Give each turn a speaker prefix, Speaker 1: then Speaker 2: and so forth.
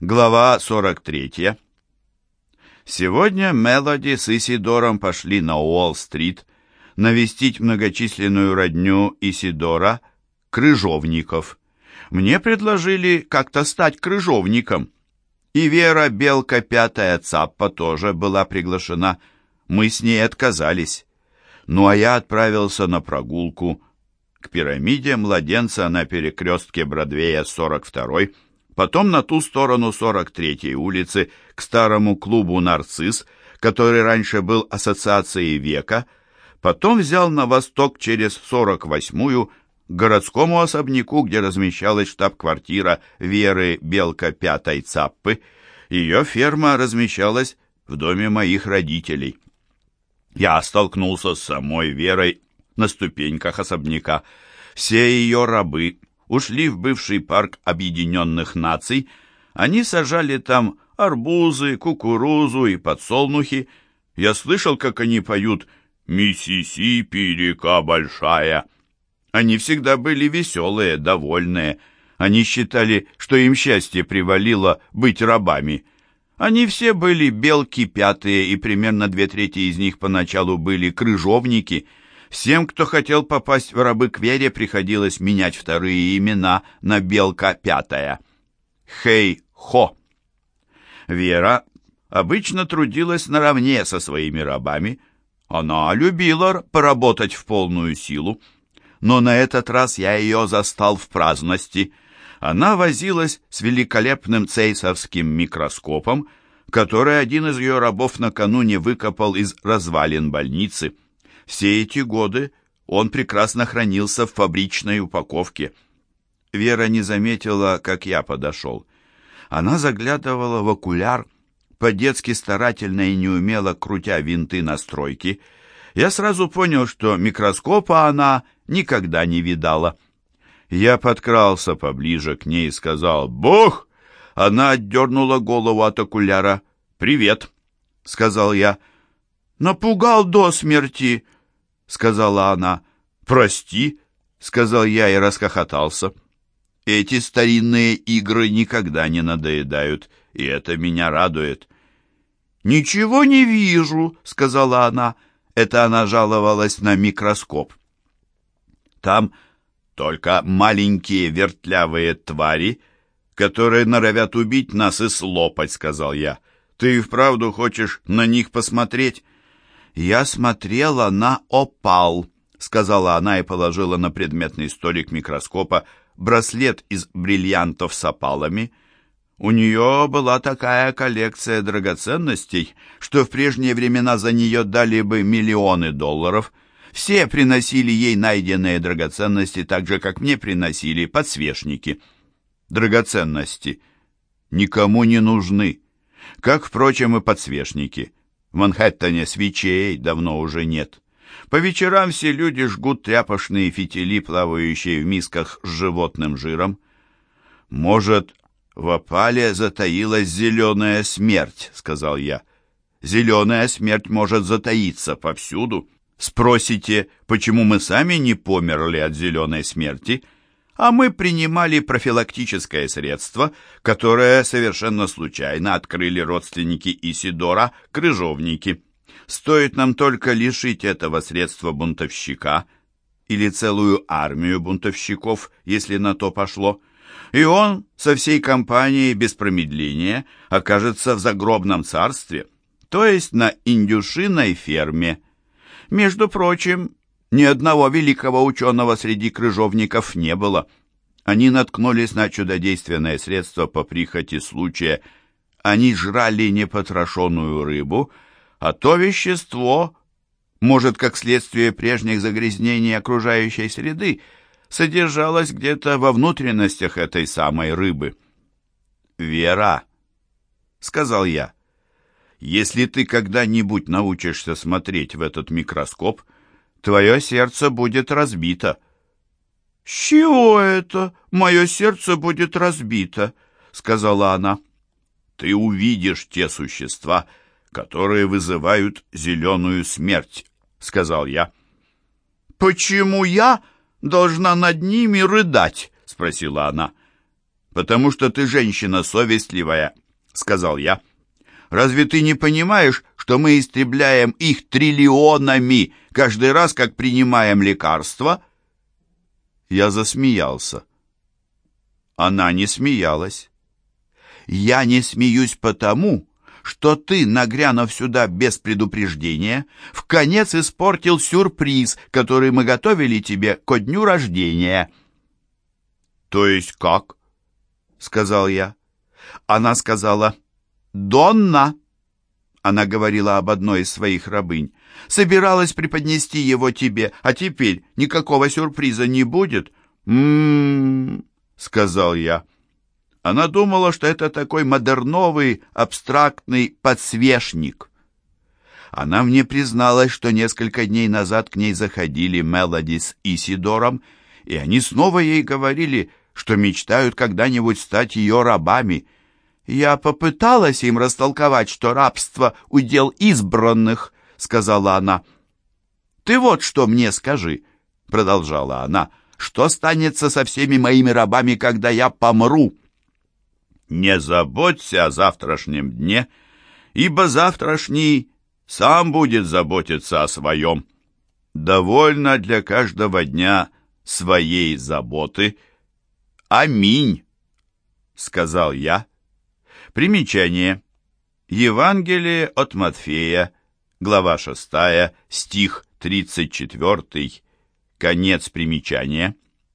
Speaker 1: Глава 43. Сегодня Мелоди с Исидором пошли на Уолл-стрит навестить многочисленную родню Исидора, крыжовников. Мне предложили как-то стать крыжовником. И Вера Белка Пятая Цаппа тоже была приглашена. Мы с ней отказались. Ну а я отправился на прогулку к пирамиде младенца на перекрестке Бродвея 42-й, потом на ту сторону 43-й улицы, к старому клубу «Нарцисс», который раньше был ассоциацией века, потом взял на восток через 48-ю, к городскому особняку, где размещалась штаб-квартира Веры Белка Пятой Цаппы. Ее ферма размещалась в доме моих родителей. Я столкнулся с самой Верой на ступеньках особняка. Все ее рабы ушли в бывший парк Объединенных Наций. Они сажали там арбузы, кукурузу и подсолнухи. Я слышал, как они поют «Миссисипи, река большая». Они всегда были веселые, довольные. Они считали, что им счастье привалило быть рабами. Они все были белки пятые, и примерно две трети из них поначалу были крыжовники — Всем, кто хотел попасть в рабы к Вере, приходилось менять вторые имена на Белка Пятая. Хей-Хо. Вера обычно трудилась наравне со своими рабами. Она любила поработать в полную силу. Но на этот раз я ее застал в праздности. Она возилась с великолепным цейсовским микроскопом, который один из ее рабов накануне выкопал из развалин больницы. Все эти годы он прекрасно хранился в фабричной упаковке. Вера не заметила, как я подошел. Она заглядывала в окуляр, по-детски старательно и неумело крутя винты настройки. Я сразу понял, что микроскопа она никогда не видала. Я подкрался поближе к ней и сказал «Бог!» Она отдернула голову от окуляра. «Привет!» — сказал я. «Напугал до смерти!» — сказала она. «Прости», — сказал я и расхохотался. «Эти старинные игры никогда не надоедают, и это меня радует». «Ничего не вижу», — сказала она. Это она жаловалась на микроскоп. «Там только маленькие вертлявые твари, которые норовят убить нас и слопать», — сказал я. «Ты и вправду хочешь на них посмотреть?» «Я смотрела на опал», — сказала она и положила на предметный столик микроскопа браслет из бриллиантов с опалами. У нее была такая коллекция драгоценностей, что в прежние времена за нее дали бы миллионы долларов. Все приносили ей найденные драгоценности, так же, как мне приносили подсвечники. Драгоценности никому не нужны, как, впрочем, и подсвечники. В Манхэттене свечей давно уже нет. По вечерам все люди жгут тряпочные фитили, плавающие в мисках с животным жиром. «Может, в опале затаилась зеленая смерть», — сказал я. «Зеленая смерть может затаиться повсюду. Спросите, почему мы сами не померли от зеленой смерти?» А мы принимали профилактическое средство, которое совершенно случайно открыли родственники Исидора, крыжовники. Стоит нам только лишить этого средства бунтовщика или целую армию бунтовщиков, если на то пошло, и он со всей компанией без промедления окажется в загробном царстве, то есть на индюшиной ферме. Между прочим, ни одного великого ученого среди крыжовников не было. Они наткнулись на чудодейственное средство по прихоти случая. Они жрали непотрошенную рыбу, а то вещество, может, как следствие прежних загрязнений окружающей среды, содержалось где-то во внутренностях этой самой рыбы. «Вера», — сказал я, — «если ты когда-нибудь научишься смотреть в этот микроскоп, — твое сердце будет разбито». «С чего это мое сердце будет разбито?» — сказала она. «Ты увидишь те существа, которые вызывают зеленую смерть», — сказал я. «Почему я должна над ними рыдать?» — спросила она. потому что ты женщина совестливая», — сказал я. «Разве ты не понимаешь, что мы истребляем их триллионами каждый раз, как принимаем лекарства?» Я засмеялся. Она не смеялась. «Я не смеюсь потому, что ты, нагрянув сюда без предупреждения, в конец испортил сюрприз, который мы готовили тебе ко дню рождения». «То есть как?» — сказал я. Она сказала «Донна». Она говорила об одной из своих рабынь. «Собиралась преподнести его тебе, а теперь никакого сюрприза не будет?» «М-м-м», сказал я. Она думала, что это такой модерновый, абстрактный подсвечник. Она мне призналась, что несколько дней назад к ней заходили Мелоди с Исидором, и они снова ей говорили, что мечтают когда-нибудь стать ее рабами. «Я попыталась им растолковать, что рабство — удел избранных», — сказала она. «Ты вот что мне скажи», — продолжала она, — «что станется со всеми моими рабами, когда я помру?» «Не заботься о завтрашнем дне, ибо завтрашний сам будет заботиться о своем. Довольно для каждого дня своей заботы. Аминь», — сказал я, — Примечание. Евангелие от Матфея, глава 6, стих 34. Конец примечания.